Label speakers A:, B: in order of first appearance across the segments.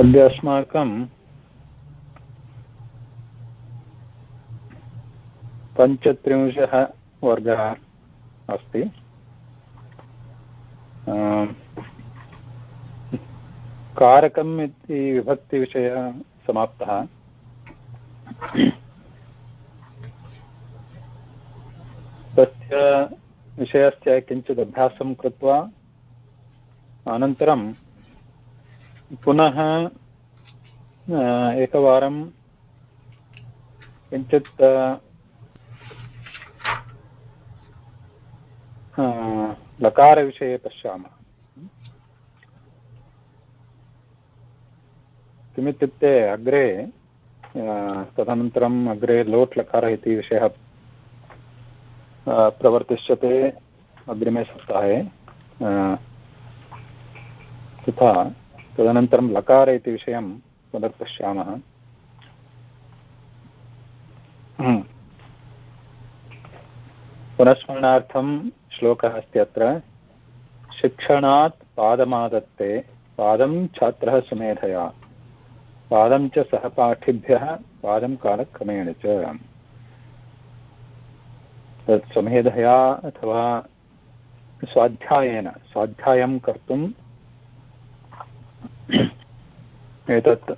A: अद्य अस्माकं पञ्चत्रिंशः वर्गः अस्ति। कारकम् इति विभक्तिविषयः समाप्तः। तस्य विषयस्य किञ्चित् अभ्यासं कृत्वा अनन्तरं पुनः एकवारं किञ्चित् लकारविषये पश्यामः। किमित्युक्ते अग्रे तदनन्तरम् अग्रे लोट् लकारः इति विषयः प्रवर्तिष्यते अग्रिमे सप्ताहे तथा तदनन्तरं लकार इति विषयं पुनर्पश्यामः। हम्म। पुनस्मरणार्थं श्लोकः अस्ति अत्र। शिक्षणात् पादमादत्ते, पादं छात्रः सुमेधया, पादं च सहपाठिभ्यः पादं कालक्रमेण च। तत् सुमेधया अथवा स्वाध्यायेन, स्वाध्यायं कर्तुं एतत्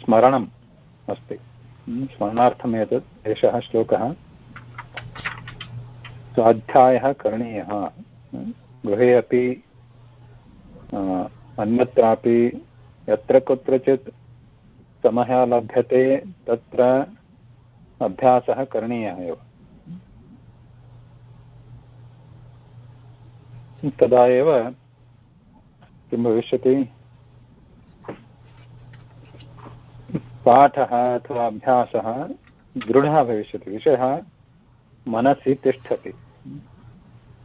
A: स्मरणम् अस्ति। स्मरणार्थम् एतत्, एषः श्लोकः। स्वाध्यायः करणीयः। गृहे अपि अन्यत्रापि यत्र कुत्रचित् समयः लभ्यते, तत्र अभ्यासः करणीयः एव। तदा एव किं भविष्यति? पाठः अथवा अभ्यासः दृढः भविष्यति, विषयः मनसि तिष्ठति।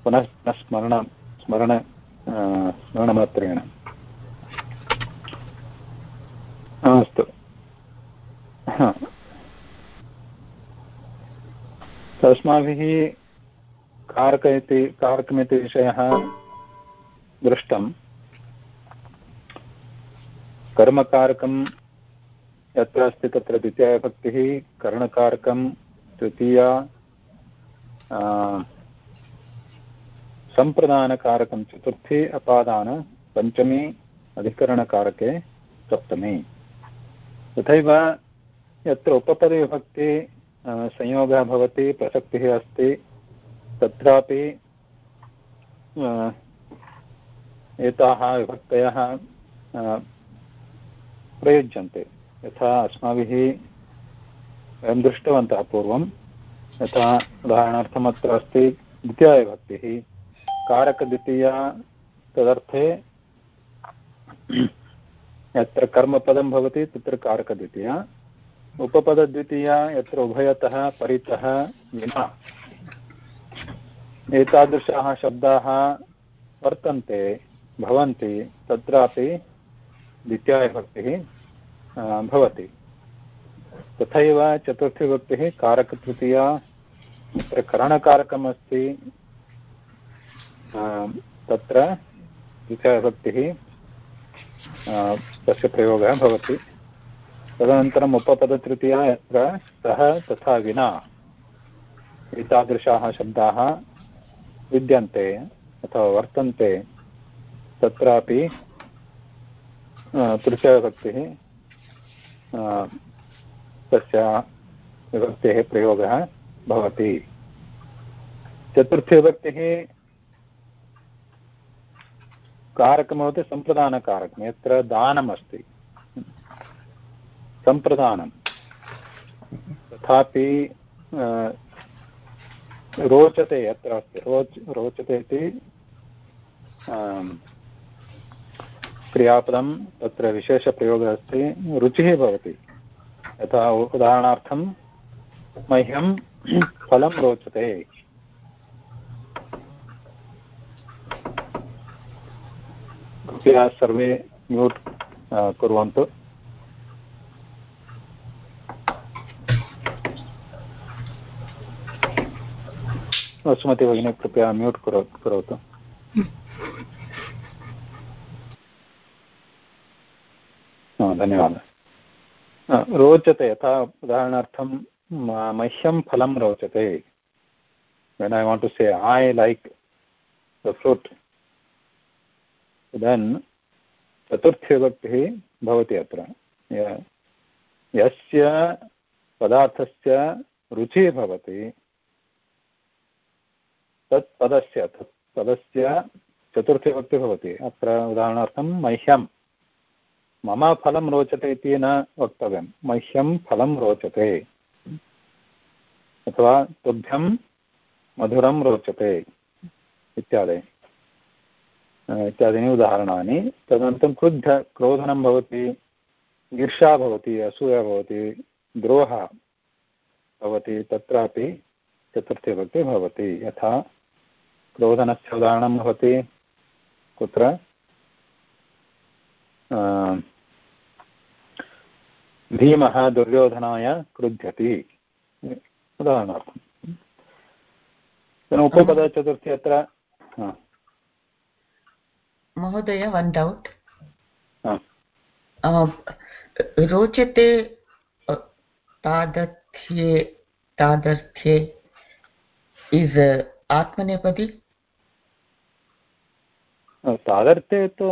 A: पुनः स्मरण स्मरण स्मरणमात्रेण। अस्तु। अस्माभिः कारक इति कारकमिति विषयः दृष्टं कर्मकारकं यत्र अस्ति तत्र द्वितीयाविभक्तिः, कर्णकारकं, तृतीया सम्प्रदानकारकं चतुर्थी, अपादान, पञ्चमी, अधिकरणकारके, सप्तमी। तथैव यत्र उपपदविभक्ति संयोगः भवति, प्रसक्तिः अस्ति, तत्रापि एताः विभक्तयः प्रयुज्यन्ते। यथा अस्माभिः वयं दृष्टवन्तः पूर्वं, यथा उदाहरणार्थम् अत्र अस्ति द्वितीयाविभक्तिः। कारकद्वितीया तदर्थे यत्र कर्मपदं भवति, तत्र कारकद्वितीया। उपपदद्वितीया यत्र उभयतः परितः विना। एतादृशाः शब्दाः वर्तन्ते, भवन्ति, तत्रापि द्वितीयाविभक्तिः। भवति। तथैव चतुर्थीविभक्तिः कारकतृतीया, तत्र करणकारकम् अस्ति तत्र द्वितीयाविभक्तिः तस्य प्रयोगः भवति। तदनन्तरम् उपपदतृतीया यत्र सः तथा विना, एतादृशाः शब्दाः विद्यन्ते अथवा वर्तन्ते। तत्रापि तृतीयविभक्तिः तस्य विभक्तेः प्रयोगः भवति। चतुर्थीविभक्तिः कारकं भवति सम्प्रदानकारकं यत्र दानमस्ति। सम्प्रदानं तथापि रोचते यत्र अस्ति। रोच, रोचते इति क्रियापदं तत्र विशेषप्रयोगः अस्ति रुचिः भवति। यथा उदाहरणार्थं, मह्यं फलं रोचते। कृपया सर्वे म्यूट् कुर्वन्तु। सुमति भगिनी, कृपया म्यूट् करोतु धन्यवादः। रोचते, यथा उदाहरणार्थं मह्यं फलं रोचते। When I want to say I like the fruit then चतुर्थीविभक्तिः भवति अत्र। यस्य पदार्थस्य रुचिः भवति, तत् पदस्य तत् पदस्य चतुर्थीविभक्तिः भवति। अत्र उदाहरणार्थं मह्यं मम फलं रोचते इति न वक्तव्यं। मह्यं फलं रोचते। अथवा तुभ्यं मधुरं रोचते इत्यादि। इत्यादीनि उदाहरणानि। तदनन्तरं क्रुद्ध, क्रोधनं भवति ईर्षा भवति, असूया भवति, द्रोहः भवति, तत्रापि चतुर्थीभक्तिः भवति। यथा क्रोधनस्य उदाहरणं भवति, कुत्र भीमः दुर्योधनाय क्रुध्यति। उदाहरणार्थम्। उपपदचतुर्थी अत्र
B: महोदय वन् डौट् रोचते तादर्थ्ये तादर्थ्ये इस् आत्मनेपदी?
A: तादर्थे तु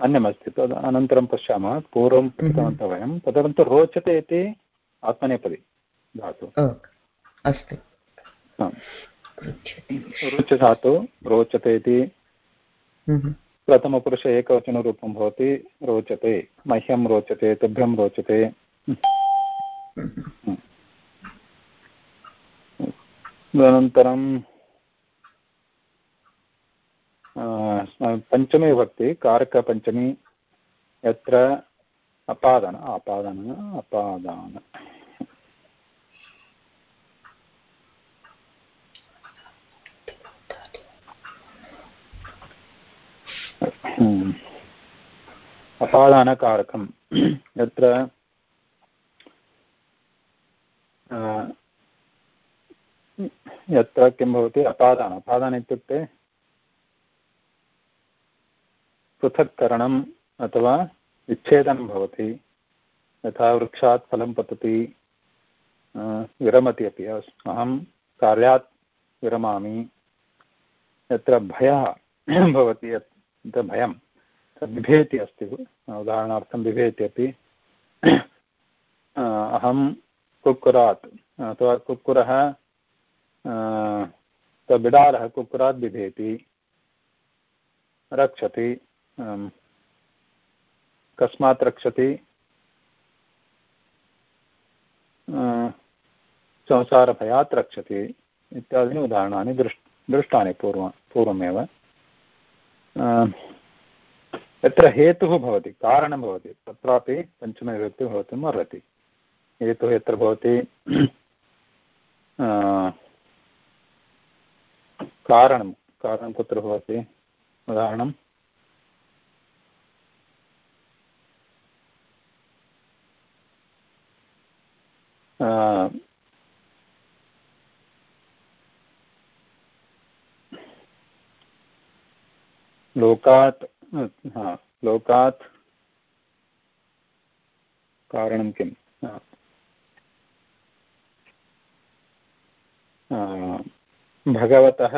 A: अन्यमस्ति तद् अनन्तरं पश्यामः पूर्वं पठितवन्तः वयं तदनन्तरं रोचते इति आत्मनेपदी धातु।
B: अस्तु।
A: रुचधातु रोचते। इति
B: हम्म।
A: प्रथमपुरुष एकवचनरूपं भवति रोचते। मह्यं रोचते तुभ्यं रोचते। अनन्तरं पञ्चमी विभक्ति कारकपञ्चमी, यत्र अपादन अपादन, अपादान। हम्म। अपादानकारकं, यत्र यत्र किं भवति? अपादान। अपादान इत्युक्ते पृथक्करणम् अथवा विच्छेदनं भवति। यथा वृक्षात् फलं पतति विरमति अपि। अहं कार्यात् विरमामि। यत्र भयः भवति, यत् भयं तद् बिभेति अस्ति। उदाहरणार्थं बिभेति अपि। अहं कुक्कुरात्, अथवा कुक्कुरः बिडालः कुक्कुरात् बिभेति। रक्षति। कस्मात् रक्षति। संसारभयात् रक्षति इत्यादीनि उदाहरणानि दृष्, दृष्टानि पूर्व, पूर्वमेव। यत्र हेतुः भवति, कारणं भवति, तत्रापि पञ्चमविभक्तिः भवितुम् अर्हति हेतुः यत्र भवति कारणं कारणं कुत्र भवति? उदाहरणं लोकात् हा लोकात् कारणं किं भगवतः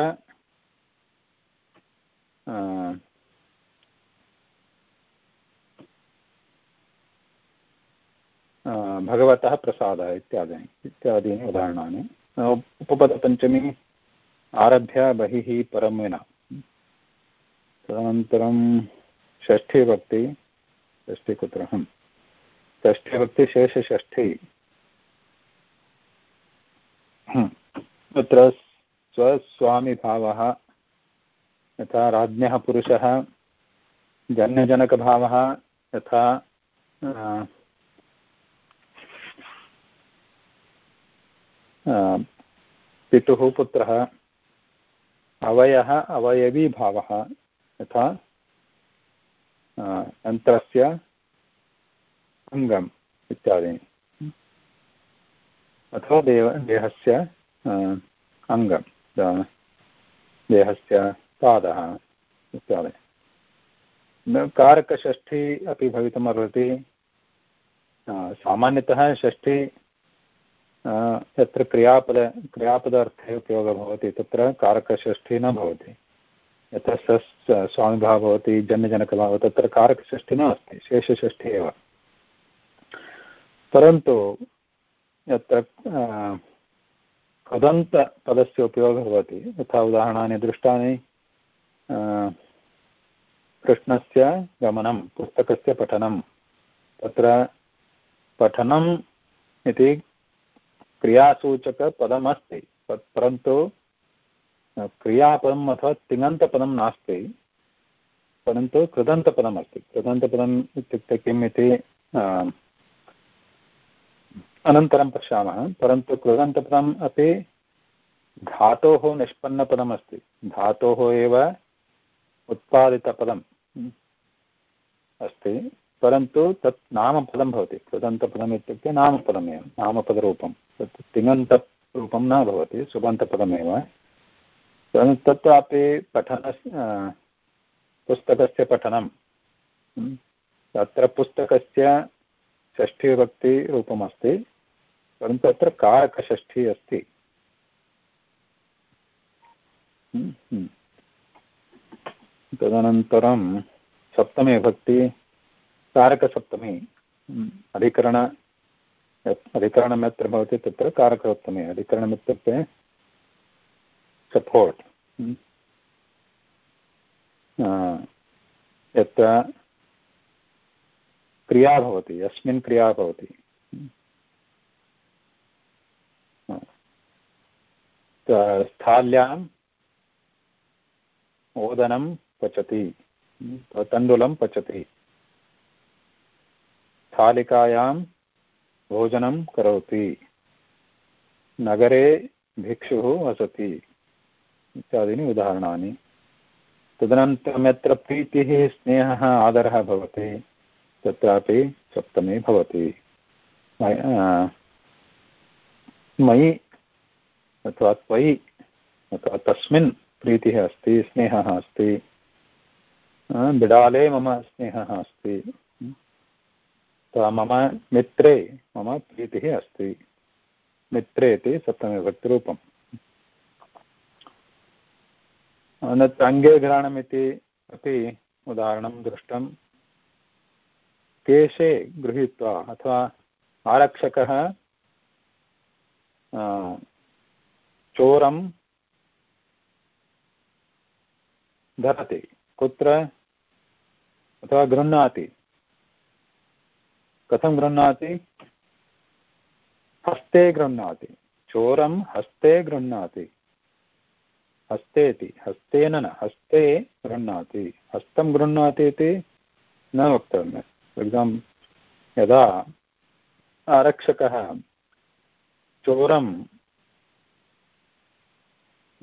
A: भगवतः प्रसादः इत्यादीनि इत्यादीनि उदाहरणानि। उपपदपञ्चमी आरभ्य बहिः परं विना तदनन्तरं षष्ठीभक्ति षष्ठी कुत्र षष्ठीभक्ति शेषषष्ठी तत्र स्वस्वामिभावः, यथा राज्ञः पुरुषः, जन्यजनकभावः, यथा पितुः पुत्रः अवयः, अवयवीभावः, यथा यन्त्रस्य, अङ्गम् इत्यादीनि अथवा देव, देहस्य अङ्गं देहस्य पादः इत्यादि। कारकषष्ठी अपि भवितुम् अर्हति सामान्यतः षष्ठी यत्र क्रियापद, क्रियापदार्थे उपयोगः भवति, तत्र कारकषष्ठी न भवति। यत्र सस् स्वामिभावः भवति, जन्यजनकभावः, तत्र कारकषष्ठी न अस्ति शेषषष्ठी एव। परन्तु यत्र कृदन्तपदस्य उपयोगः भवति, यथा उदाहरणानि दृष्टानि कृष्णस्य गमनं, पुस्तकस्य पठनं, तत्र पठनम् इति क्रियासूचकपदमस्ति परन्तु क्रियापदम् अथवा तिङन्तपदं नास्ति। परन्तु कृदन्तपदमस्ति। कृदन्तपदम् इत्युक्ते किम् इति अनन्तरं पश्यामः। परन्तु कृदन्तपदम् अपि धातोः निष्पन्नपदमस्ति। धातोः एव उत्पादितपदम् अस्ति। परन्तु तत् नामपदं भवति कृदन्तपदम् इत्युक्ते नामपदमेव नामपदरूपं। तत् तिङन्तरूपं न भवति, सुबन्तपदमेव। तत्रापि पठनस्य पुस्तकस्य पठनं तत्र पुस्तकस्य षष्ठीविभक्तिरूपमस्ति, परन्तु अत्र कारकषष्ठी अस्ति। तदनन्तरं सप्तमी विभक्ति कारकसप्तमी। अधिकरण अधिकरणं यत्र भवति तत्र कारकसप्तमी। अधिकरणमित्युक्ते सपोर्ट् यत्र क्रिया भवति, यस्मिन् क्रिया भवति। स्थाल्याम् ओदनं पचति। तण्डुलं पचति। स्थालिकायां भोजनं करोति। नगरे भिक्षुः वसति इत्यादीनि उदाहरणानि। तदनन्तरं यत्र प्रीतिः, स्नेहः, आदरः भवति, तत्रापि सप्तमी भवति। मयि अथवा त्वयि अथवा तस्मिन् प्रीतिः अस्ति, स्नेहः अस्ति बिडाले मम स्नेहः अस्ति। मम मित्रे, मम प्रीतिः अस्ति। मित्रे इति सप्तमीविभक्तिरूपम् अनन्तरं अङ्गे घ्राणमिति अपि उदाहरणं दृष्टं केशे गृहीत्वा अथवा आरक्षकः चोरं धरति, कुत्र अथवा गृह्णाति। कथं गृह्णाति? हस्ते गृह्णाति। चोरं हस्ते गृह्णाति। हस्तेति, हस्तेन न, हस्ते गृह्णाति। हस्तं गृह्णाति इति न वक्तव्यम्। एक्साम् यदा आरक्षकः चोरं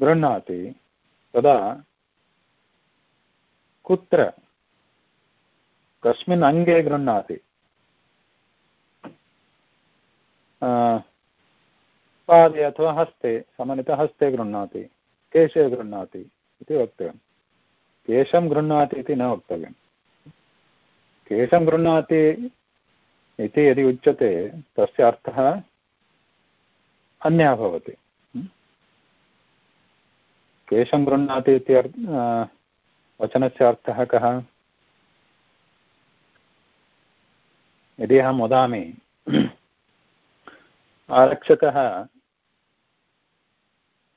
A: गृह्णाति, तदा कुत्र? कस्मिन् अङ्गे गृह्णाति। पादे अथवा हस्ते सामान्यतः हस्ते गृह्णाति केशे गृह्णाति इति वक्तव्यं केशं गृह्णाति इति न वक्तव्यं केशं गृह्णाति इति यदि उच्यते तस्य अर्थः अन्यः भवति केशं गृह्णाति इति वचनस्य अर्थः कः यदि अहं वदामि आरक्षकः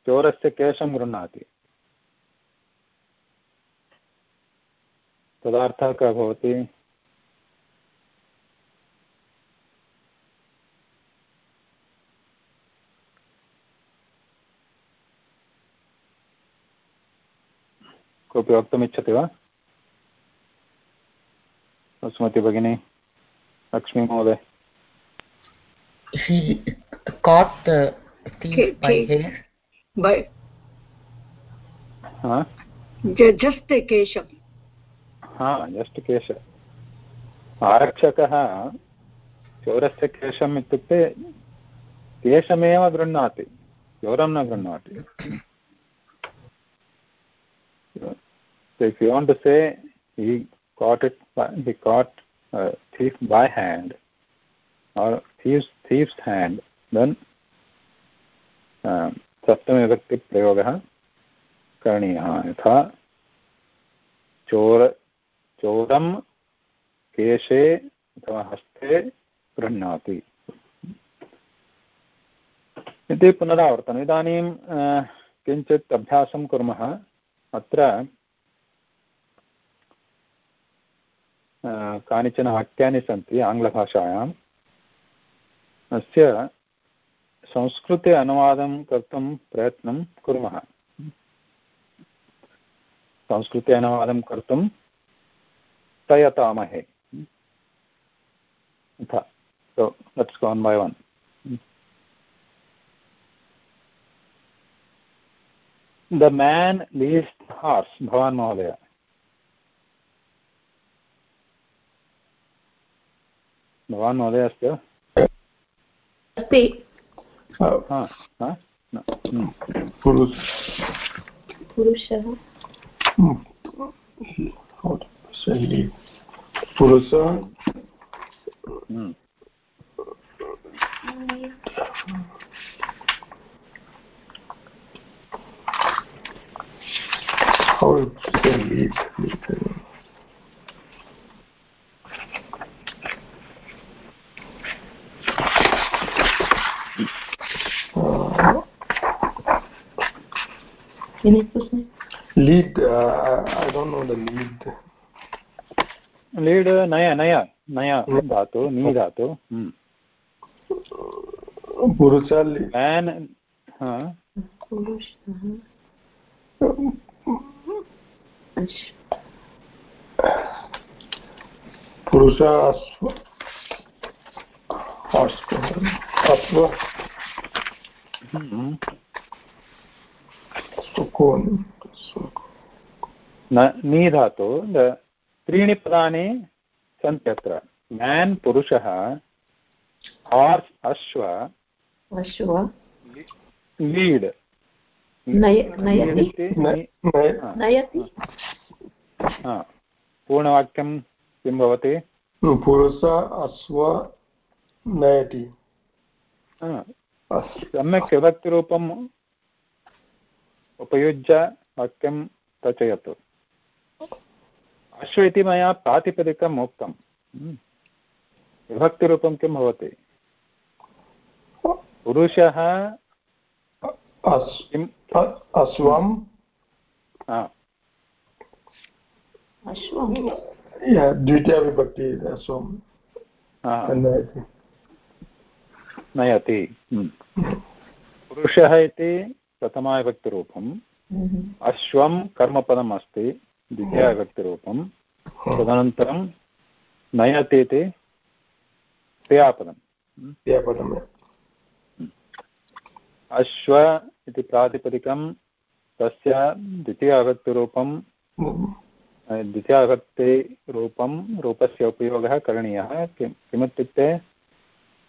A: चोरस्य केशं गृह्णाति। तदर्थः कः भवति। कोऽपि वक्तुमिच्छति वा? सुमति भगिनी लक्ष्मी महोदय
B: He caught the thief by hair.
C: By
A: huh?
C: just a केशं
A: हा जस्ट् केश आरक्षकः चोरस्य केशम् इत्युक्ते केशमेव गृह्णाति चोरं न गृह्णाति So if you want to say he caught it by, he caught a thief by hand or thief's thief's hand, then सप्तमविभक्तिप्रयोगः करणीयः यथा चोर चोरं केशे अथवा हस्ते गृह्णाति इति पुनरावर्तनम् इदानीं किञ्चित् अभ्यासं कुर्मः अत्र कानिचन वाक्यानि सन्ति आङ्ग्लभाषायाम् अस्य संस्कृते अनुवादं कर्तुं प्रयत्नं कुर्मः। संस्कृते अनुवादं कर्तुं प्रयतामहे। तथा so, let's go one by one. The man भवान् महोदय अस्ति वा
C: अस्ति
D: पुरुषः।
E: पुरुषः how to say lead, lead. lead uh, i don't know the lead
A: lead naya naya naya धातु नी धातु
E: पुरुषः
A: man ha
E: पुरुषः अश्व अश्व
A: नी धातु त्रीणि पदानि सन्ति अत्र। मेन् पुरुषः हार्स् अश्व
D: अश्व।
A: लीड्। पूर्णवाक्यं किं भवति?
E: पुरुष अश्व नयति।
A: सम्यक् विभक्तिरूपम् उपयुज्य वाक्यं रचयतु। अश्व इति मया प्रातिपदिकम् उक्तं विभक्तिरूपं किं भवति? पुरुषः
E: अश्वं द्वितीयविभक्ति अश्वं
A: नयति। पुरुषः इति प्रथमाविभक्तिरूपम्। अश्वं कर्मपदम् अस्ति द्वितीयाविभक्तिरूपं तदनन्तरं नयति इति क्रियापदं
E: क्रियापदम्।
A: अश्व इति प्रातिपदिकं तस्य द्वितीयाविभक्तिरूपं द्वितीयाविभक्तिरूपं रूपस्य उपयोगः करणीयः। किं किमित्युक्ते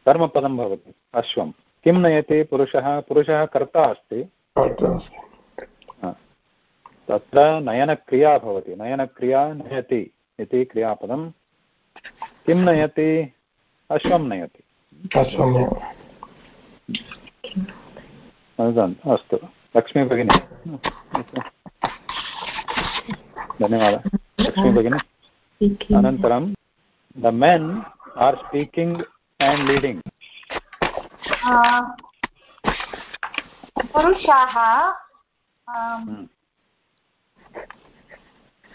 A: कर्मपदं भवति अश्वं। किं नयति पुरुषः? पुरुषः कर्ता अस्ति। तत्र नयनक्रिया भवति। नयनक्रिया नयति इति क्रियापदं। किं नयति? अश्वं नयति। अस्तु। लक्ष्मी भगिनी। धन्यवादः। लक्ष्मी भगिनी। अनन्तरं the men are speaking and leading
F: पुरुषाः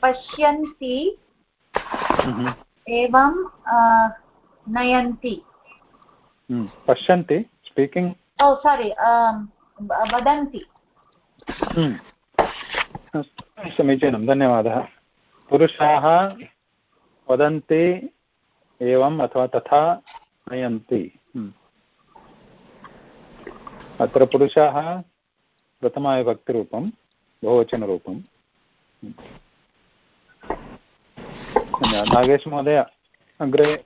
F: पश्यन्ति एवं नयन्ति।
A: पश्यन्ति स्पीकिङ्ग्
F: ओ सारि वदन्ति।
A: समीचीनं धन्यवादः। पुरुषाः वदन्ति एवम् अथवा तथा नयन्ति। अत्र पुरुषाः प्रथमाविभक्तिरूपं बहुवचनरूपं। नागेश महोदय अग्रे।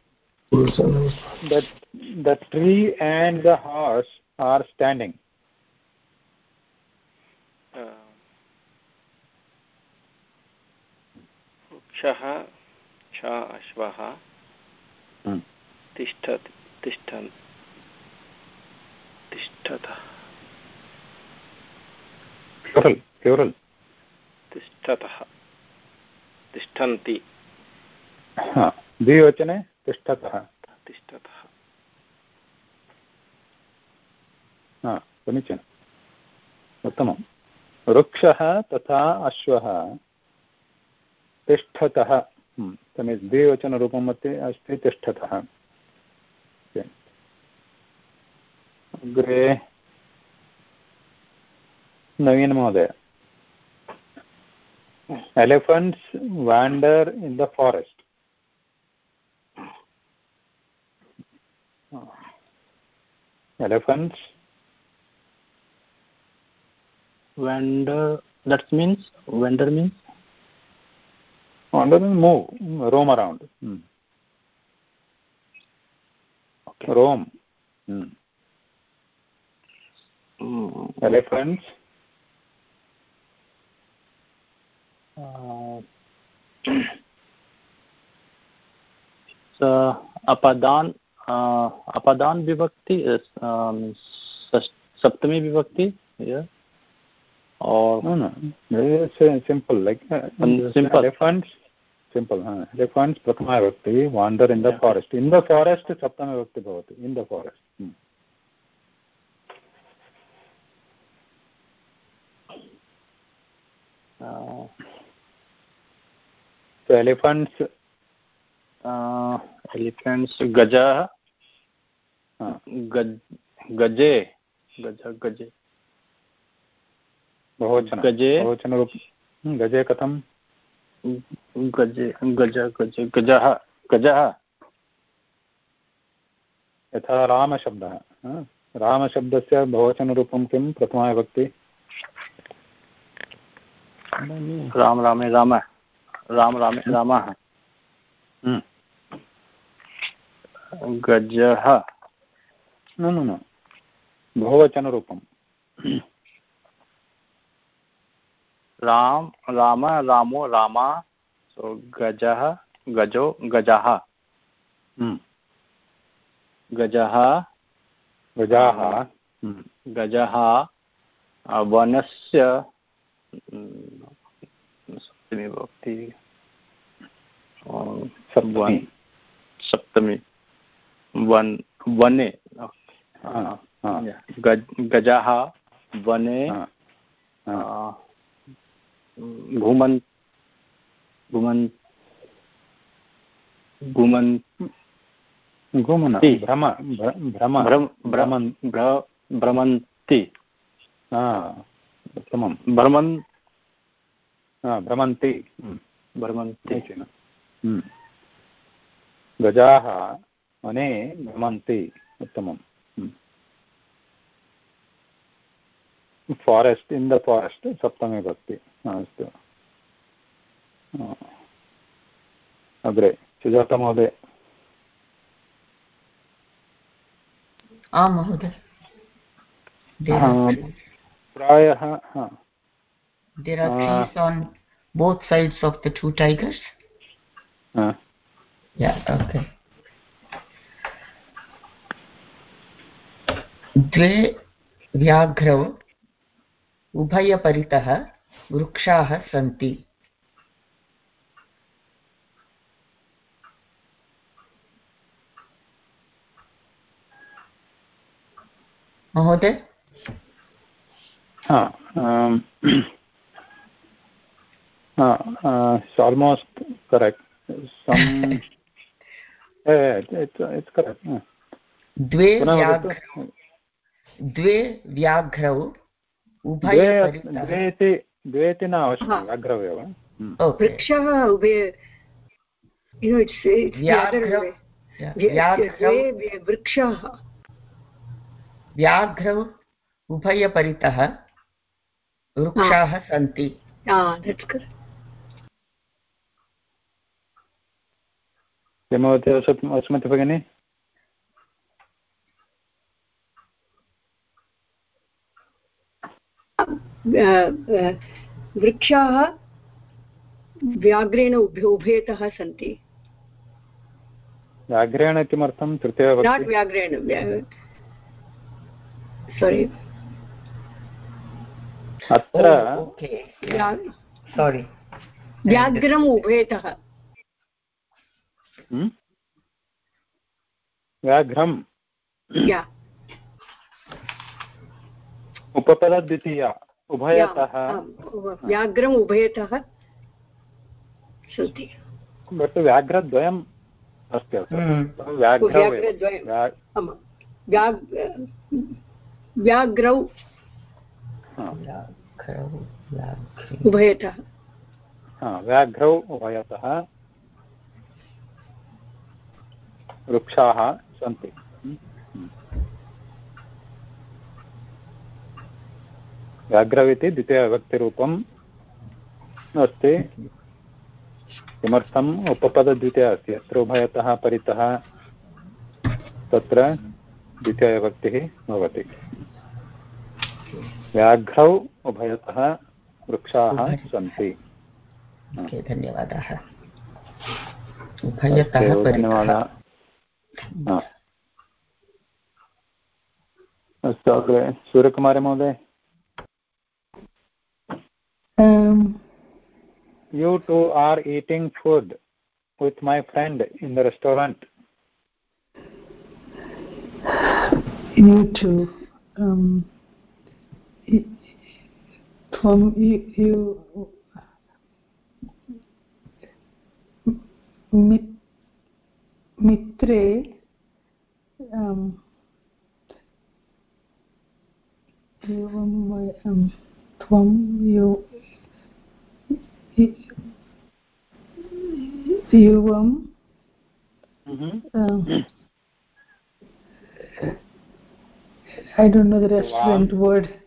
A: The tree and the horse are standing.
G: वृक्षः वृक्षा अश्वः
A: हम्म।
G: तिष्ठति तिष्ठन्। तिष्ठतः।
A: प्लुरल् प्लुरल्
G: तिष्ठतः। तिष्ठन्ति।
A: द्विवचने तिष्ठतः।
G: तिष्ठतः।
A: समीचीनम् उत्तमं। वृक्षः तथा अश्वः। तिष्ठतः। हम्म, द्विवचनरूपम् अपि अस्ति तिष्ठतः। अग्रे नवीनमहोदय elephants wander in the forest elephants
B: wander that means wander means
A: wander means move roam around hmm. okay. roam hmm. Mm. Elephants
B: uh, so apadan uh, apadan vibhakti is um, saptami vibhakti yeah or
A: no no it's simple like uh, simple elephants simple huh? elephants prathama vibhakti wander in the yeah. forest in the forest saptami vibhakti bhavati in the forest hmm.
B: Uh,
A: so elephants
B: uh, elephants gaja
A: uh,
B: gaj gaje gaja gaje.
A: बहुवचन
B: गजे।
A: बहुवचनरूप गजे कथं
B: गजे गज गज गजः गजः।
A: यथा रामशब्दः रामशब्दस्य बहुवचनरूपं किं? प्रथमाविभक्ति
B: राम रामे राम राम रामे रामः गजः
A: न न बहुवचनरूपं
B: राम राम रामो रामा सो गजः गजो गजः। गजः
A: गजाः।
B: गजः वनस्य सप्तमी भवति
A: सप्तमी
B: सप्तमी। वन वने। गजः वने। घुमन् घुमन् घुमन्।
A: घुमन भ्रम भ्रम
B: भ्रमन्। भ्रमन्ति
A: उत्तमं।
B: भ्रमन्
A: भ्रमन्ति।
B: भ्रमन्ति।
A: गजाः वने भ्रमन्ति। उत्तमम्। फारेस्ट् इन् द फारेस्ट् सप्तमी भक्ति। अस्तु। अग्रे सुजाता
H: आं महोदय।
A: प्रायः
H: there are trees on both sides of the two tigers
A: uh.
H: yeah okay द्वे व्याघ्रौ उभयपरितः वृक्षाः सन्ति महोदय
A: आल्मोस्ट् करेक्ट् इट्स् करेक्ट्
H: द्वे द्वे व्याघ्रौ
A: द्वे इति द्वे इति न आवश्यकं व्याघ्रौ एव
C: वृक्षः वृक्षाः।
H: व्याघ्रौ उभयपरितः। वृक्षाः सन्ति।
A: वसुमति भगिनी?
C: वृक्षाः व्याघ्रेण उभे उभयतः सन्ति।
A: व्याघ्रेण किमर्थं? तृतीयविभक्ति
C: व्याघ्रेण सोरि
A: अत्र
H: सारी
C: व्याघ्रम् उभयतः
A: हम्म? व्याघ्रं
C: या।
A: उपपदद्वितीया उभयतः।
C: व्याघ्रम् उभयतः। सन्ति
A: बट् व्याघ्रद्वयम् अस्ति अत्र।
H: हम्म।
A: व्याघ्रौ
C: व्याघ्रौ
A: हा,
C: उभयतः
A: हा, व्याघ्रौ उभयतः वृक्षाः सन्ति। व्याघ्रौ इति द्वितीयविभक्तिरूपम् अस्ति। किमर्थम्? उपपदद्वितीया अस्ति। अत्र उभयतः परितः तत्र द्वितीयविभक्तिः भवति। व्याघ्रौ उभयतः वृक्षाः सन्ति।
H: धन्यवादाः।
A: अस्तु अग्रे सूर्यकुमारी महोदय। You two are eating food with my friend in the restaurant
I: You too. y- from you, you mit, mitre um, एवं वयं त्वं यु युवं um, I don't know the restaurant word.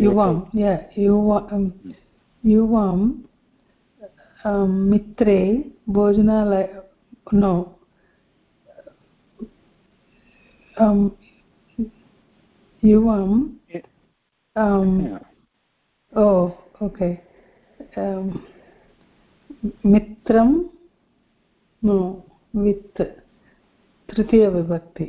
A: You
I: युवां युवा um, युवां um, मित्रे भोजनालय um, युवां um. Oh, okay. Um, मित्रं no with तृतीयविभक्ति.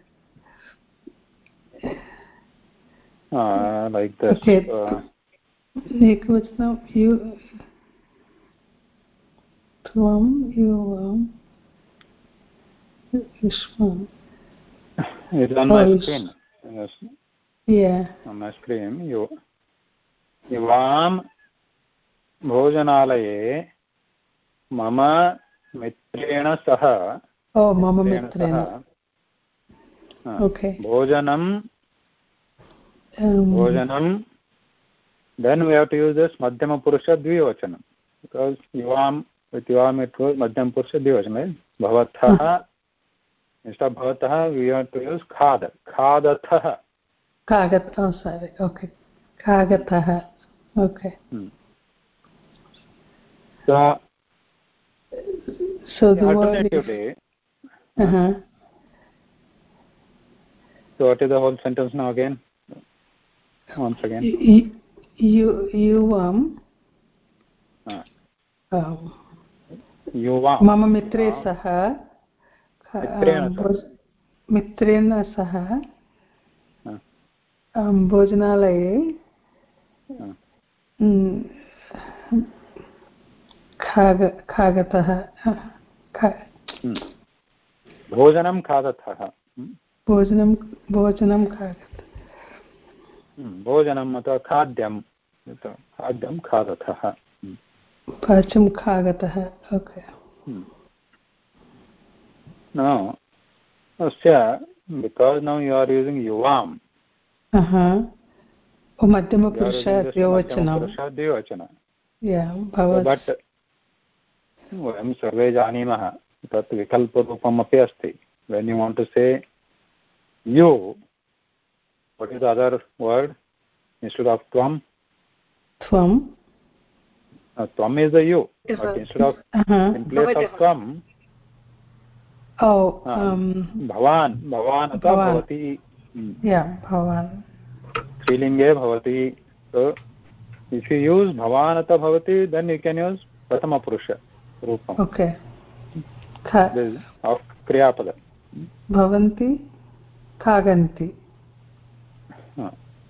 A: ah like this
I: Okay.
A: uh,
I: एकवचनं यु त्वं युवं युष्मम्
A: it's on my
I: Oh,
A: screen yes
I: yeah
A: on my screen you युवां भोजनालये मम मित्रेण सह
I: oh मम
A: मित्रेण हा, भोजनं
I: um,
A: then we have to use this madhyamapurusha dvivachanam because yuvam with yuvam it was madhyamapurusha dvivachanam right? bhavatah instead of bhavatah we have to use khad khadatah
I: कागत oh sorry okay कागतः okay
A: hmm. so
I: so the word is uh-huh.
A: so what is the whole sentence now again once again.
I: युवं um, मम मित्रे सह
A: मित्रेण सह।
I: भोजनालये खाग खागतः खा-.
A: भोजनं खादतः
I: भोजनं भोजनं खादत
A: भोजनम् अथवा खाद्यं। खाद्यं खादतः।
I: पाचं खागतः okay.
A: no asya because now you are using yuvam
I: मध्यमपुरुषः द्विवचनं।
A: द्विवचन।
I: बट्
A: वयं सर्वे जानीमः तत् विकल्परूपम् अपि अस्ति। When you want to say you what is other word instead of tvam
I: tvam
A: uh, tvam is a you but instead of uh -huh. in place of tvam
I: oh um
A: bhavan bhavan atha bhavati
I: yeah bhavan
A: strilinge bhavati so if you use bhavan atha bhavati then you can use prathama purusha rupam
I: okay
A: of kriya pada
I: bhavanti khaganti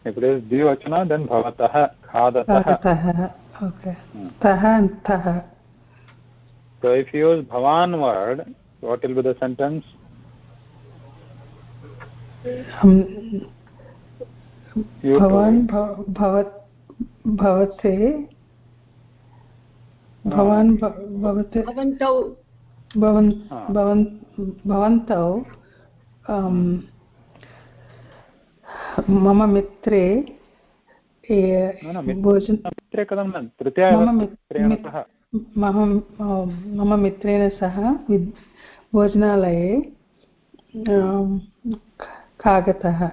A: if it is dvivachana then bhavatah khadatah
I: okay tah and tah
A: so if you use bhavan word what will be the sentence
I: um, भवान् भवते भवान् भवते
C: भवन्तौ
I: भवन्तौ मम मित्रे मम मित्रेण सह भोजनालये खागतः।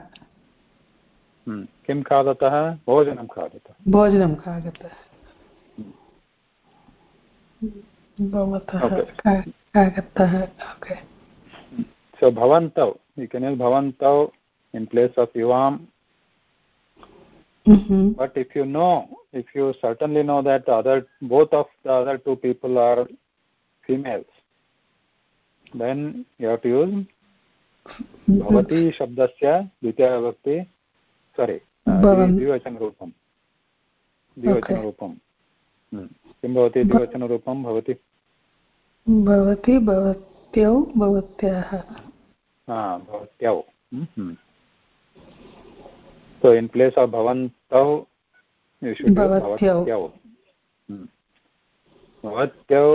A: किं खादतः? भोजनं खादतः।
I: भोजनं खादतः भवतः खागतः।
A: Okay. use bhavantau in place of yuvam
I: mm -hmm.
A: but if you know if you certainly know that the other both of the other two people are females then you have to use bhavati shabdasya dvitiya vibhakti sorry द्विवचनरूपं द्विवचनरूपं किं भवति द्विवचनरूपं भवति
I: भवति भवत्यौ भवत्याः
A: भवत्यौ so in place of bhavantau you should
I: bhavatyau
A: भवत्यौ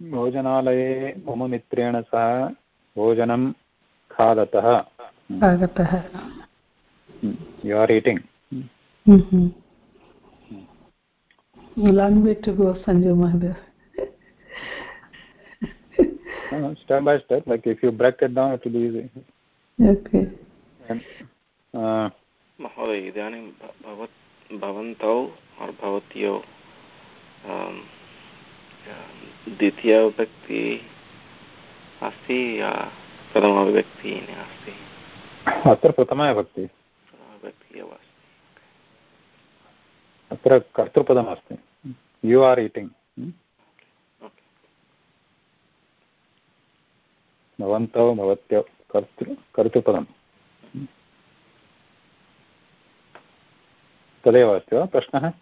A: भोजनालये मम मित्रेण सह भोजनं खादतः
I: खादतः
A: you are eating
I: mm-hmm. long way to go sanjay mahadev
A: no, step by step like if you break it down it will be easy
I: okay
A: and uh,
G: महोदय इदानीं भवन्तौ और भवत्यो द्वितीयविभक्ति अस्ति या प्रथमाविभक्ति अस्ति?
A: अत्र प्रथमाविभक्ति
G: विभक्ति एव अस्ति।
A: अत्र कर्तृपदमस्ति यु आर् ईटिङ्ग् भवन्तौ भवत्यौ कर्तृ कर्तृपदम्। तदेव अस्ति वा प्रश्नः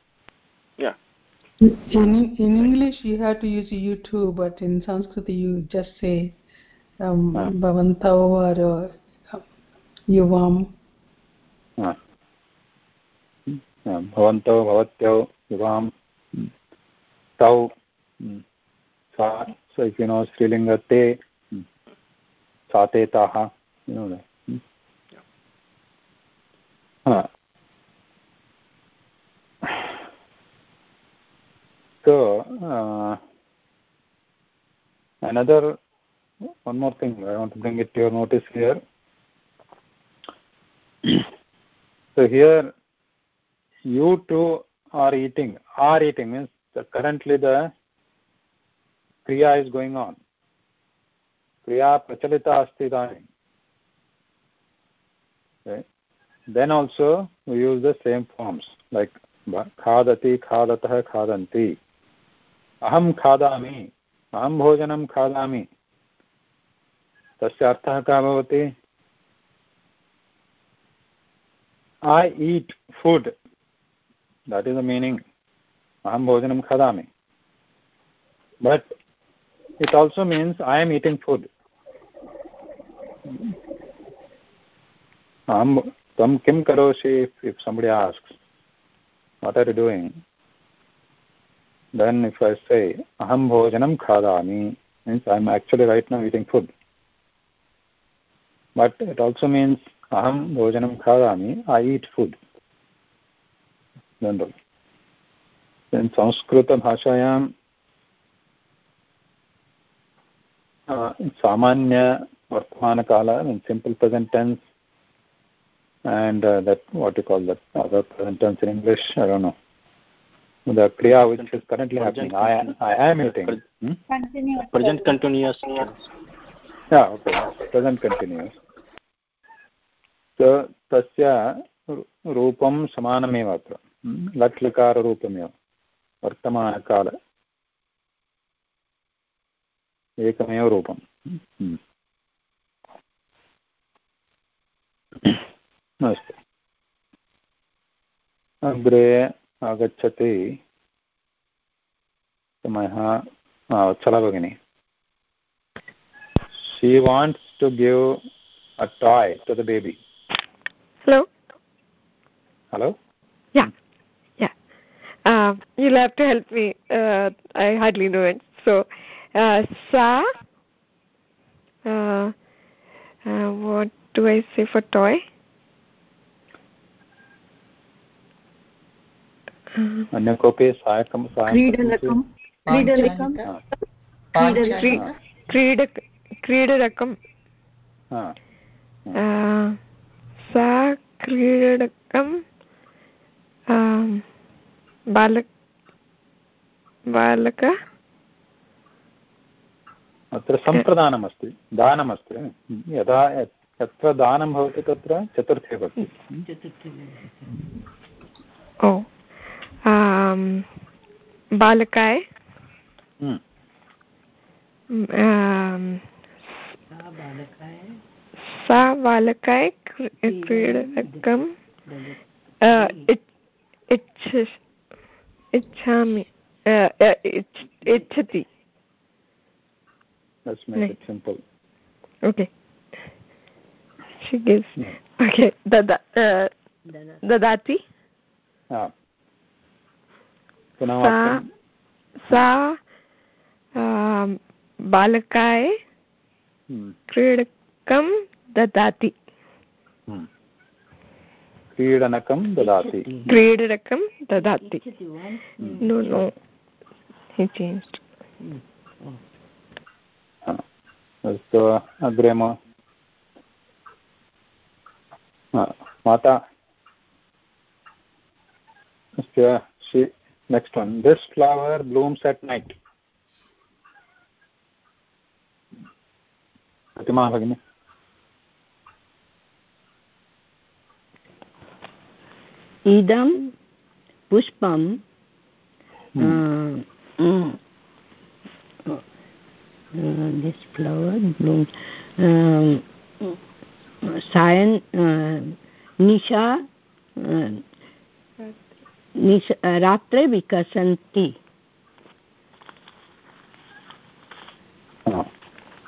I: In, in English, you have to use you too, but in Sanskrit, you just say um, bhavantau or uh, yuvam.
A: भवन्तौ भवत्यौ युवां तौ सा so if you know स्त्रीलिङ्ग ते सा ते ताः so uh, another one more thing. I want to bring it to your notice here. So here you two are eating. Are eating means currently the kriya is going on. Kriya prachalita asti idanim okay. Then also we use the same forms like khadati khadatah khadanti अहं खादामि, अहं भोजनं खादामि। तस्य अर्थः कः भवति? I eat food that is the meaning अहं भोजनं खादामि। But it also means I am eating food अहं त्वं किं करोषि if somebody asks what are you doing then if i say aham bhojanam khadami means i'm actually right now eating food. But it also means aham bhojanam khadami i eat food. Generally in sanskrit bhashayam uh, vartamanakala in simple present tense and uh, that what you call that other present tense in english i don't know the kriya which is currently happening i am i am eating hmm?
F: continuous
B: present continuous
A: yeah okay present continuous so tasya रूपं समानमेव अत्र लट् लकाररूपमेव वर्तमानकाल एकमेव रूपम् अस्तु अग्रे आगच्छति समयः वत्सला भगिनी she wants to give a toy to the baby
J: hello
A: hello
J: yeah yeah uh, you'll have to help me uh, i hardly know it so uh, sa uh, uh, what do i say for toy
A: अन्य कोऽपि सहायकं
C: क्रीडनकं क्रीडनकं
J: क्रीडक क्रीडनकं सा क्रीडकं बालक बालक
A: अत्र सम्प्रदानमस्ति दानमस्ति यदा यत्र दानं भवति तत्र चतुर्थी भवति।
J: ओ। बालकाय सा बालकाय क्रीडकम् इच्छामि इच्छति
A: Let's make it simple.
J: Okay. She gives. Okay. Dada, uh, dadati.
A: Yeah.
J: सा बालकाय क्रीडकं ददाति।
A: क्रीडनकं ददाति।
J: क्रीडनकं ददाति। No no changed.
A: अस्तु अग्रे माता। Next one this flower blooms at night प्रतिमा भगिनी
K: इदं पुष्पं this flower blooms um, sayan uh, nisha uh, निश रात्रे विकसन्ति।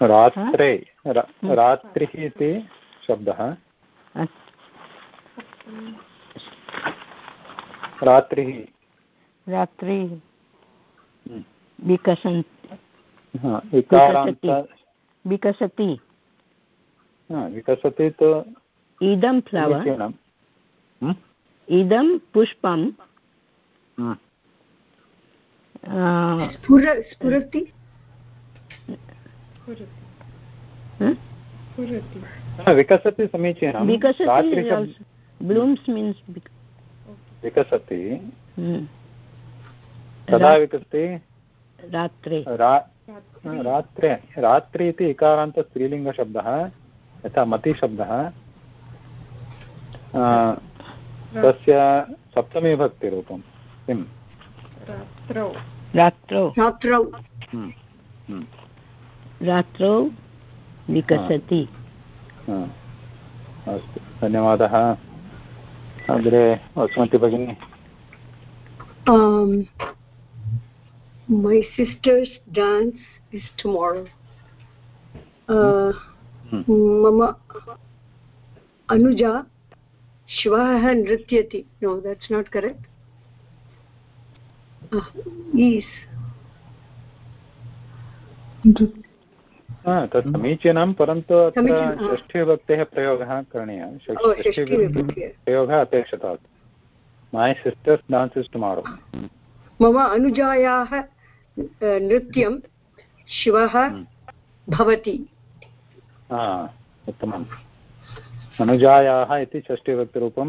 A: रात्रे रात्रिः इति शब्दः। रात्रिः।
K: रात्रि विकसन्ति। विकसति।
A: विकसति। तु
K: इदं फ्लवर्। इदं पुष्पं।
C: स्फुरति?
A: विकसति समीचीनं।
K: विकसति ब्लूम्स् मीन्स्
A: विकसति। कदा विकसति?
K: रात्रे।
A: रात्रे। रात्रि इति इकारान्तस्त्रीलिङ्गशब्दः यथा मतिशब्दः। तस्य सप्तमीभक्तिरूपं किम्?
J: रात्रौ।
K: रात्रौ।
C: रात्रौ।
K: रात्रौ विकसति
A: अस्तु धन्यवादः। अग्रे वसुमति भगिनी।
C: Um, my sister's dance is tomorrow. Uh, hmm. mama अनुजा श्वः नृत्यति। नो दट्स् नाट् करेक्ट्
A: तत् समीचीनं परन्तु अत्र षष्ठीविभक्तेः प्रयोगः करणीयः। प्रयोगः अपेक्षितः my sister's dance is tomorrow
C: मम अनुजायाः नृत्यं श्वः भवति।
A: उत्तमम्। अनुजायाः इति षष्ठीविभक्तिरूपं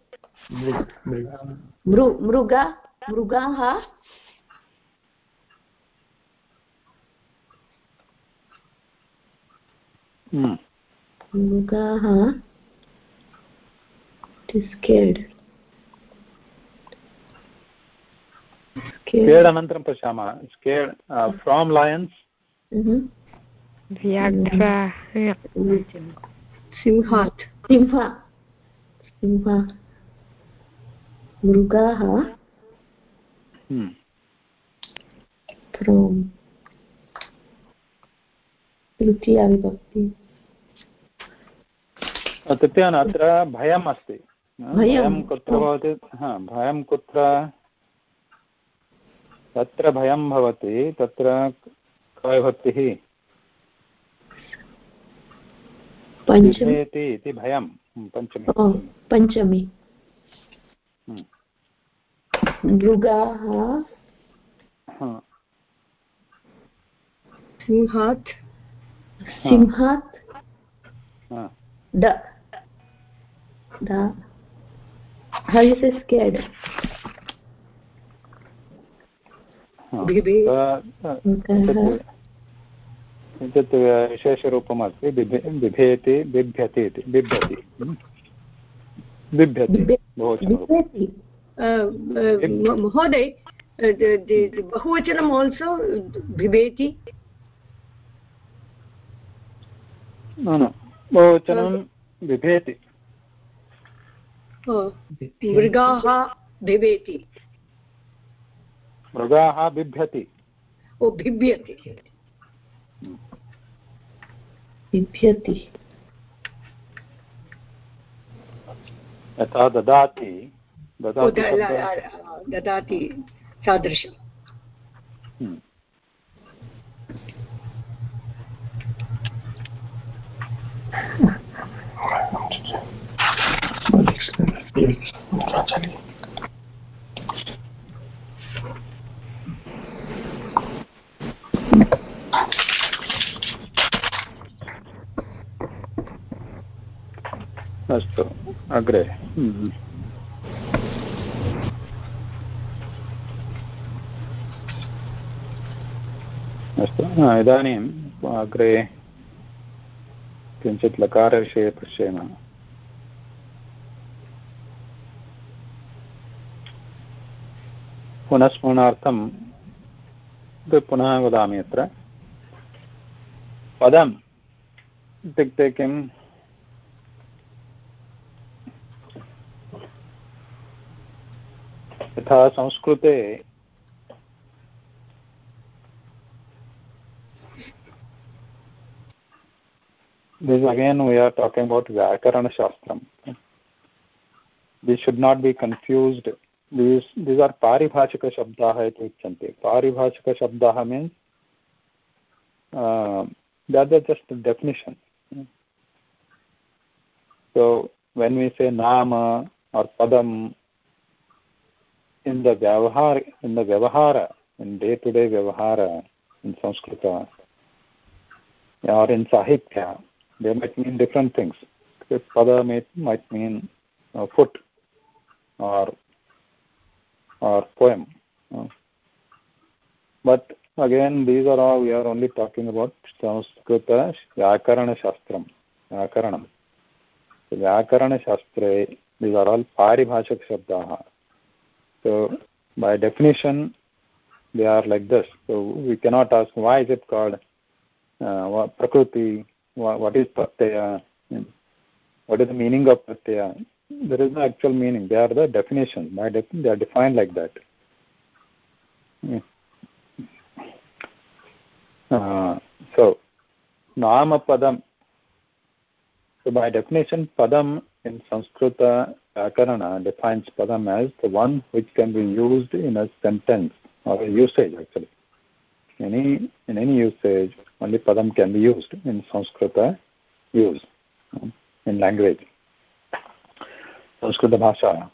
D: mrugaः मृगाः? स्केड्
A: स्केड् अनन्तरं पश्यामः. स्केड् फ्राम् लयन्स्
C: सिंहात्
D: सिंह सिंह मृगाः फ्रोम् तृतीया विभक्ति
A: तृतीया अत्र भयम् अस्ति। भयं कुत्र भवति? हा भयं कुत्र? तत्र भयं भवति तत्र का विभक्तिः इति भयं पञ्चमी।
D: पञ्चमी। मृगाः
C: सिंहात्?
D: सिंहात्? The the how you say scared?
A: किञ्चित् विशेषरूपम् बिभेति बिभ्यति इति बिभ्यति। बिभ्यति
C: महोदय बहुवचनम् आल्सो बिभेति
A: न बहुवचनं बिभेति
C: मृगाः बिभेति।
A: मृगाः बिभ्यति।
C: ओ बिभ्यति।
D: बिभ्यति।
A: यथा ददाति।
C: ददाति सादृशम्।
A: अस्तु। अग्रे। अस्तु। इदानीम् अग्रे किञ्चित् लकारविषये पश्येम। पुनस्मरणार्थं पुनः वदामि अत्र। पदम् इत्युक्ते किम्? यथा संस्कृते this again we are talking about Vyakarana Shastram. This should not be confused. These, these are Paribhashika Shabdaha iti uchante. Paribhashika Shabdaha means uh, that is just a definition. So when we say Nama or Padam in the Vyavahara, in the Vyavahara, in day-to-day Vyavahara in Sanskrita or in Sahitya, they might mean different things. Pada may, might mean uh, foot or or poem. Uh, but again these are all we are only talking about Sanskrit व्याकरणशास्त्रं व्याकरणं व्याकरणशास्त्रे these are all paribhashak shabdaah so by definition they are like this. So we cannot ask why is it called uh, prakriti? What, what is pratyaya? What is the meaning of pratyaya? There is no actual meaning. They are the definition. By def they are defined like that. Uh, so nama padam. So by definition padam in Sanskrita Vyakarana defines padam as the one which can be used in a sentence or a usage actually. Any in any usage, only padam can be used in Sanskrita use in language. Sanskrita bhasha.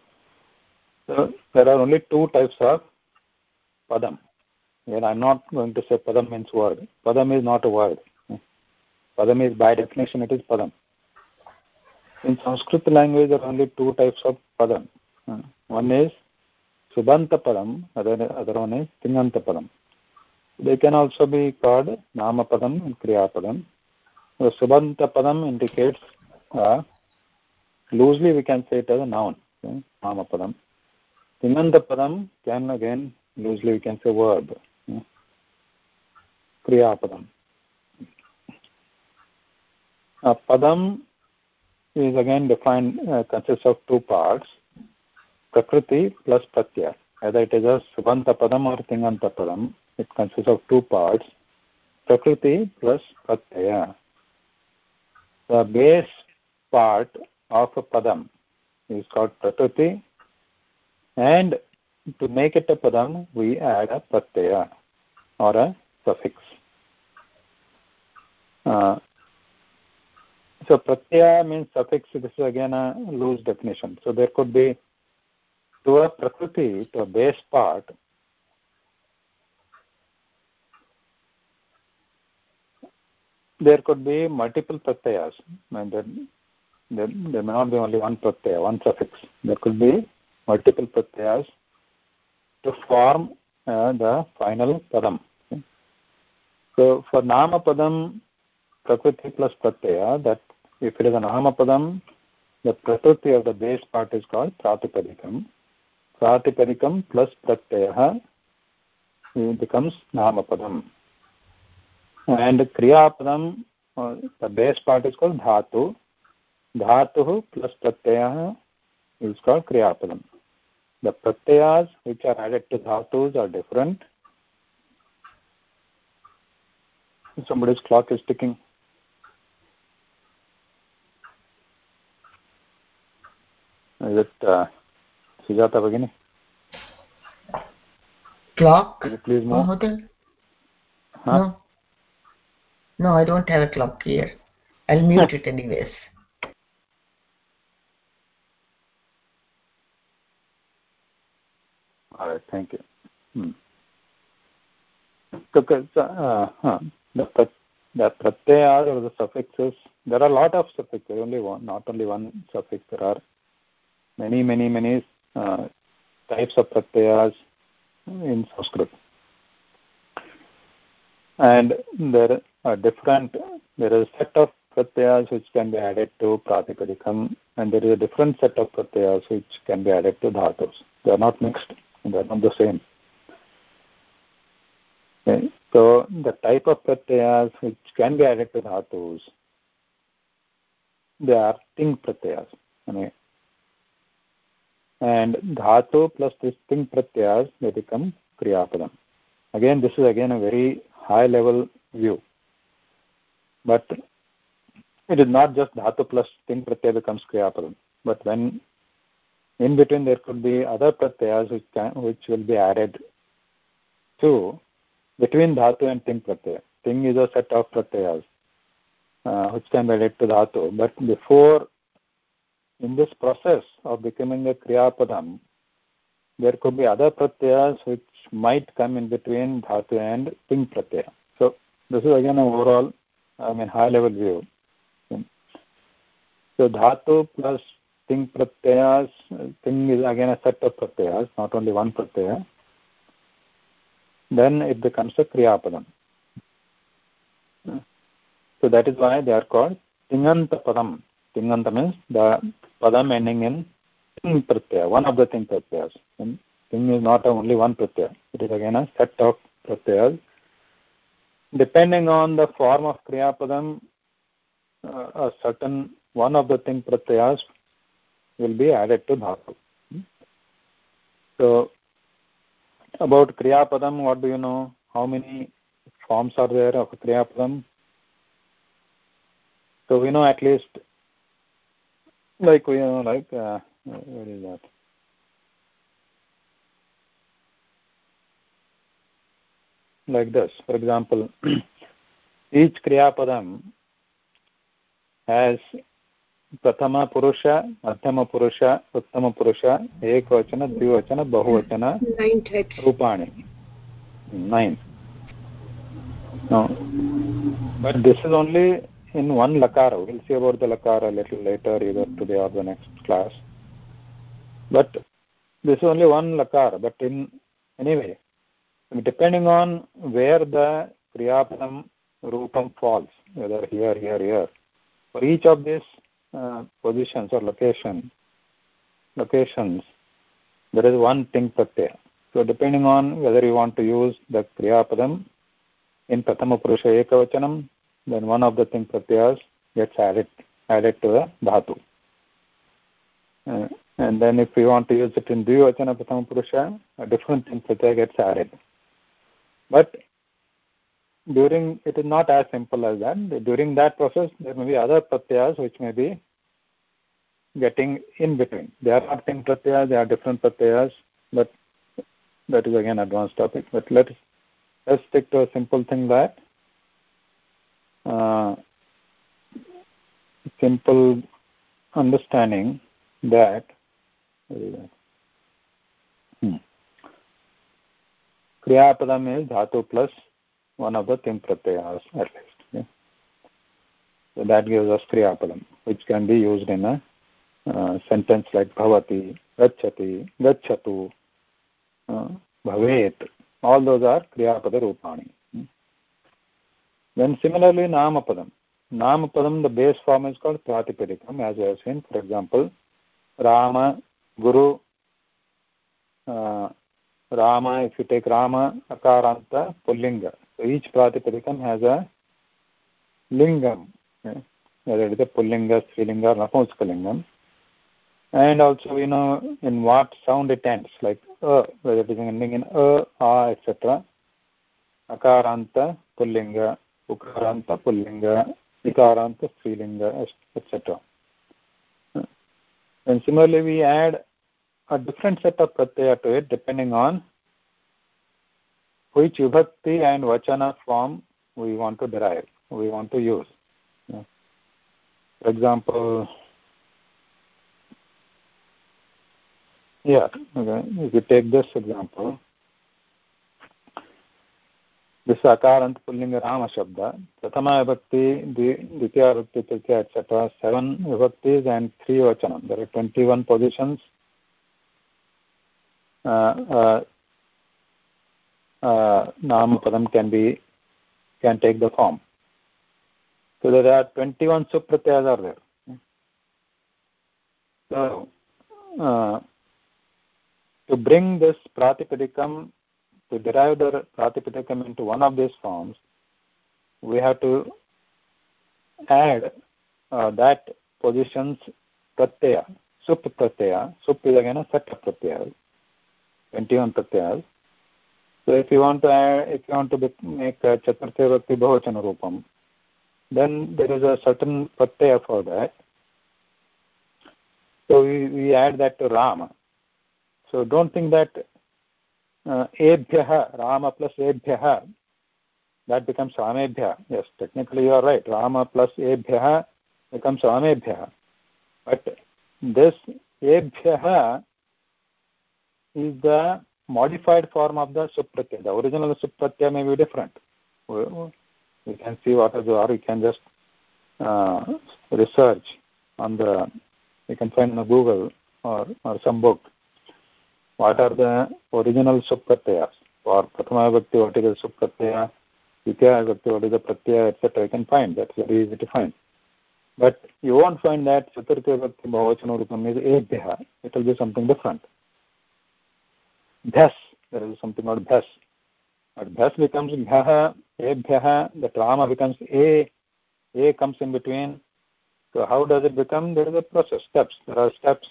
A: So there are only two types of padam. Well, I'm not going to say padam means word. Padam is not a word. Padam is by definition it is padam. In Sanskrit language, there are only two types of padam. One is subanta padam, other, other one is tinganta padam. They can also be called nama padam and kriya padam. The subanta padam indicates, uh, loosely we can say it as a noun, okay? nama padam. Tinganta padam can again, loosely we can say verb, okay? kriya padam. Uh, padam is again defined uh, consists of two parts prakriti plus pratyaya either it is a subanta padam or tinganta padam it consists of two parts prakriti plus pratyaya the base part of a padam is called prakriti and to make it a padam we add a pratyaya or a suffix. Uh, so pratyaya means suffix. This is again a loose definition. So there could be to a prakriti, to a base part, there could be multiple pratyayas. And there, there, there may not be only one pratyaya, one suffix. There could be multiple pratyayas to form uh, the final padam. Okay. So for nama padam, prakriti plus pratyaya, that if it is an ahamapadam, the prakriti of the base part is called pratipadikam. Pratipadikam plus pratyaya becomes namapadam. And kriyapadam, uh, the base part is called dhatu. Dhatu plus pratyaya is called kriyapadam. The pratyayas which are added to dhatus are different. Somebody's clock is ticking. Uh, Sujata Bagini?
H: Clock?
A: Please move? Huh?
H: No. No, I don't have a clock here. I'll mute it anyways.
A: All right, thank you. Hmm. Because uh, huh, the the or the suffixes, there are a lot of suffixes. Only one, not only one suffix. There are many, many, many uh, types of pratyayas in Sanskrit. And there are different, there is a set of pratyayas which can be added to pratipadikam, and there is a different set of pratyayas which can be added to dhatus. They are not mixed, they are not the same. Okay. So the type of pratyayas which can be added to dhatus, they are ting pratyayas. I mean, and dhatu plus this ting pratyayas they become kriyapadam. Again this is again a very high level view. But it is not just dhatu plus ting pratyaya becomes kriyapadam. But when in between there could be other pratyayas which can, which will be added to between dhatu and ting pratyaya. Ting is a set of pratyayas uh, which can be added to dhatu. But before in this process of becoming a kriya padam, there could be other pratyayas which might come in between dhatu and ting pratyaya. So this is again an overall, I mean, high level view. So dhatu plus ting pratyayas, ting is again a set of pratyayas, not only one pratyaya. then it becomes a Kriyapadam. So that is why they are called Tinganta Padam. Tinganta means the Padam ending in Pratyaya, one of the Ting Pratyayas. And Ting is not only one Pratyaya, it is again a set of Pratyayas. Depending on the form of Kriyapadam, uh, a certain one of the Ting Pratyayas will be added to Dhatu. So, about Kriyapadam, what do you know? How many forms are there of Kriyapadam? So we know at least, like, you know, like, uh, what is that? Like this, for example, each Kriyapadam has Prathama Purusha, Madhyama Purusha, Uttama Purusha, Ekvachana, Dvivachana, Bahuvachana, Nine types. Rupani. Nine. No. But this is only in one lakara we'll see about the lakara a little later either today or the next class. But this is only one lakara but in anyway depending on where the kriyapadam rupam falls whether here here here for each of these uh, positions or location locations there is one thing pratyaya. So depending on whether you want to use the kriyapadam in prathama purusha ekavachanam then one of the thing pratyayas gets added added to the dhatu. Uh, and then if you want to use it in dvivachana prathama purusha a different thing pratyaya gets added. But during it is not as simple as that. During that process there may be other pratyayas which may be getting in between. They are not in pratyayas they are different pratyayas but that is again advanced topic. But let's let's stick to a simple thing that simple understanding that hmm. kriyapadam is dhatu plus one of the tim pratyayas at least. So that gives us kriyapadam, which can be used in a uh, sentence like bhavati, gachati, gachatu, uh, bhavet. All those are kriyapada rupani. Then similarly namapadam. Namapadam, the base form is called pratipadikam, as I have seen. For example, Rama, Guru, uh, Rama, if you take Rama, Akaranta, Pullinga. So each Pratipadikam has a lingam, okay? whether it is a Pullinga, Strilinga, or Napunskalingam. And also, you know, in what sound it ends, like uh, whether it is ending in a, a, etc. Akaranta, Pullinga, Ukaranta, Pullinga, Ikaranta, Strilinga, etc. And similarly, we add a different set of pratyaya to it depending on which vibhakti and vachana form we want to derive, we want to use. For example, yeah, okay, if you take this example, this शब्द पुल्लिङ्गरामशब्द प्रथमाविभक्ति, द्वि, द्वितीयाविभक्ति, तृतीय etcetera seven विभक्तिस् and three वचनं. There twenty one positions नामपदं can be can take the form so there are twenty one सुप्रत्ययस् are there to bring this to derive the pratipadikam into one of these forms, we have to add uh, that position's pratyaya, sup pratyaya. Sup is again a set of pratyayas, 21 pratyayas. So if you want to add, if you want to make a Chaturtha Bhakti Bahachana Rupam, then there is a certain pratyaya for that. So we, we add that to Rama. So don't think that Ebhyaha, Rama plus Ebhyaha, that becomes Ramebhya. Yes, technically you are right. Rama plus Ebhyaha becomes Ramebhya. But this Ebhyaha is the modified form of the supratya. The original supratya may be different. We can see what is or you can just uh, research on the, you can find in Google or, or some book, what are the original supratyas. for prathama vibhakti what is the sup pratyaya Ditya vibhakti what is the pratyaya etc you can find. That's very easy to find. But you won't find that chaturthi vibhakti bhavachana rupam is ebhyah it will be something different. Bhyas there is something called bhyas but bhyas becomes bhyah ebhyah the rama becomes a a comes in between. So how does it become? There is a process steps. There are steps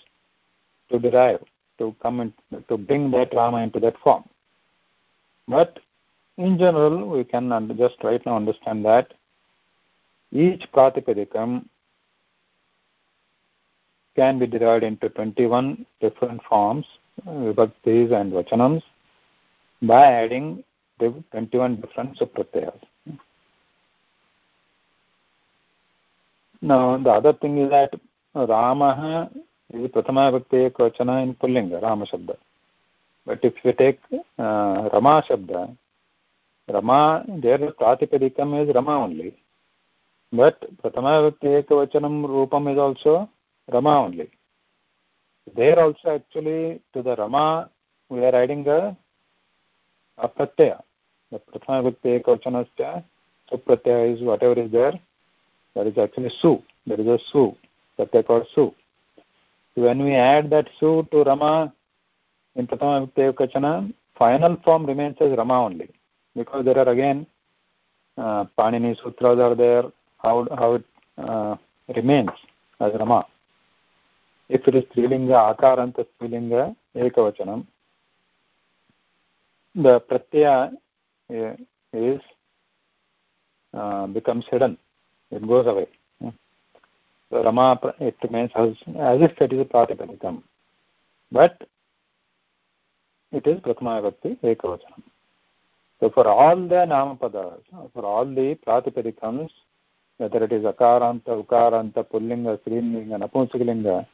A: to derive to come in, to bring that rama into that form. But in general we can just right now understand that each pratipadikam can be divided into 21 different forms vibhaktis and vachanams by adding the 21 different supratyayas now the other thing is that ramah is prathama vibhakti ekvachana in pullinga rama shabda but if we take uh, rama shabda rama there pratipadikam is rama only but prathama vibhakti ekavachanam rupam is also rama only there also actually to the rama we are adding the apratyaya the prathama vibhakti ekavachanasya supratyaya is whatever is there that is actually su there when we add that su to rama in ekavachana final form remains as rama only. Because there are again uh, panini sutras are there how how it uh, remains as rama. If it is strilinga akaranta strilinga ekavachanam the pratyaya is uh, becomes hidden. It goes away rama it as, as if it is a pratipadikam but it is prathama ekavachanam so for all the namapadas for all the pratipadikams whether it is akaranta ukaranta pullinga strilinga napunsakalinga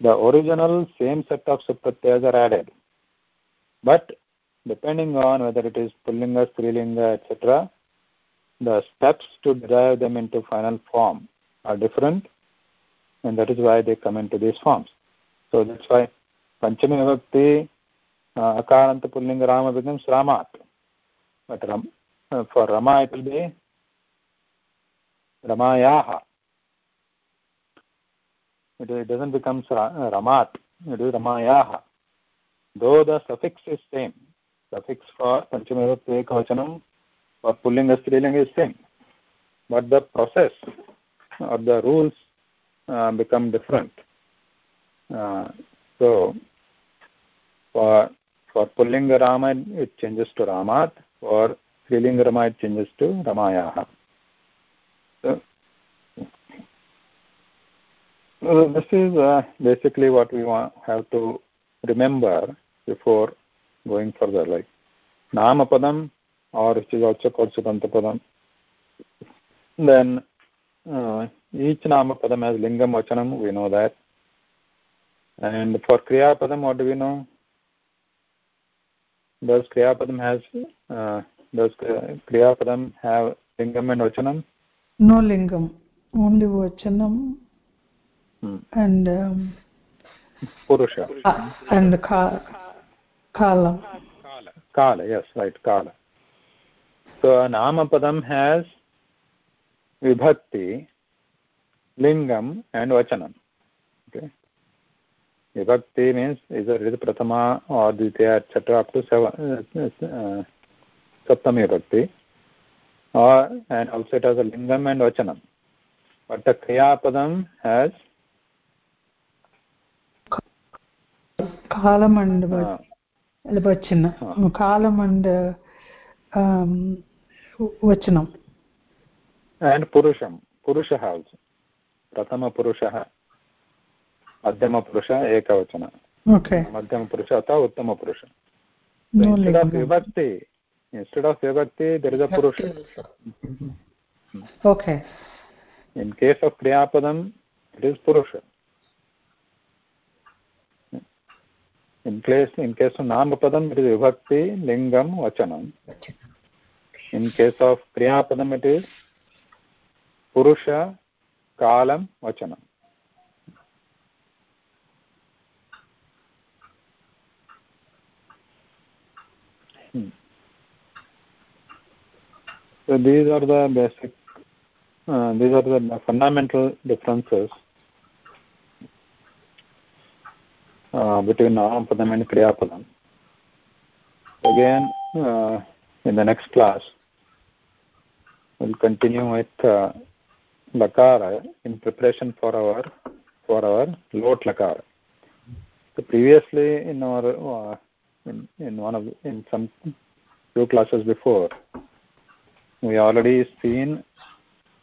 A: the original same set of supratyas are added. But depending on whether it is pullinga strilinga etc the steps to derive them into final form are different and that is why they come into these forms. So that's why panchami vibhakti uh, akaranta pullinga rama becomes ramat. But ram, uh, for rama it will be ramayaha. It, it doesn't become ramat. It is ramayaha. Though the suffix is same suffix for panchami ekavachanam for pullinga strilinga is same. But the process or the rules uh, become different. Uh, so for for pullinga rama it changes to ramat for strilinga rama it changes to ramayaha. So so this is uh, basically what we want have to remember before going further like namapadam or which is also called sudantapadam then uh, each namapadam has lingam vachanam we know that and for kriyapadam what do we know does kriyapadam has uh, does kriyapadam have lingam and vachanam
I: no lingam only vachanam
A: hmm.
I: and um,
A: purusha
I: uh, and ka, kala
A: kala kala yes right kala so namapadam has vibhakti lingam and vachanam okay vibhakti means either it is prathama or dvitiya etc up to seven uh, saptami vibhakti or and also it has a lingam and vachanam but the kriya padam has
I: kalam and vachana uh, kalam and uh, um, vachanam
A: and पुरुषं पुरुषः also प्रथमपुरुषः मध्यमपुरुष एकवचन मध्यमपुरुष अथवा उत्तमपुरुष instead of विभक्ति instead of विभक्ति
I: दीर्घपुरुष
A: इन् केस् आफ् क्रियापदम् इट् इस् पुरुष in case in case of नामपदम् it is विभक्ति लिंगम वचनम् in case of क्रियापदम् it is purusha kalam vachanam So these are the basic, uh, these are the fundamental differences uh, between Namapadam and Kriyapadam. Again, uh, in the next class, we'll continue with uh, Lakara in preparation for our for our Lot Lakara. So previously in our uh, in, in one of in some two classes before, we already seen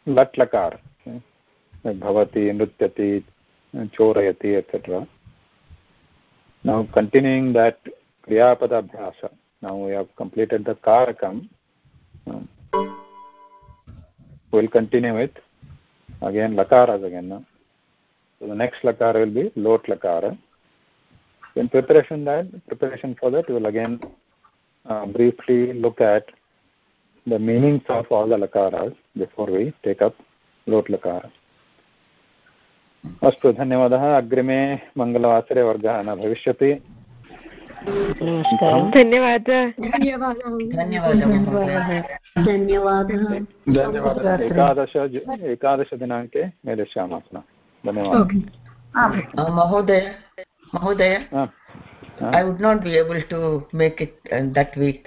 A: lat lakar, okay? bhavati, nrutyati, chorayati, etc. Now continuing that kriyapada abhyasa. Now we have completed the karakam. Um, we'll continue with again lakaras again now. So the next lakara will be lot lakara. In preparation that preparation for that we will again uh, briefly look at the meanings of all the lakaras before we take up lot lakara. अस्तु धन्यवादः अग्रिमे मङ्गलवासरे वर्गः न भविष्यति
K: नमस्कारः।
J: धन्यवादः।
C: धन्यवादः।
H: धन्यवादः।
D: धन्यवादः
E: धन्यवादः
A: एकादश एकादशदिनाङ्के मेलिष्यामः पुनः। धन्यवादः। महोदय महोदय.
H: I would not be able to make it uh, that week.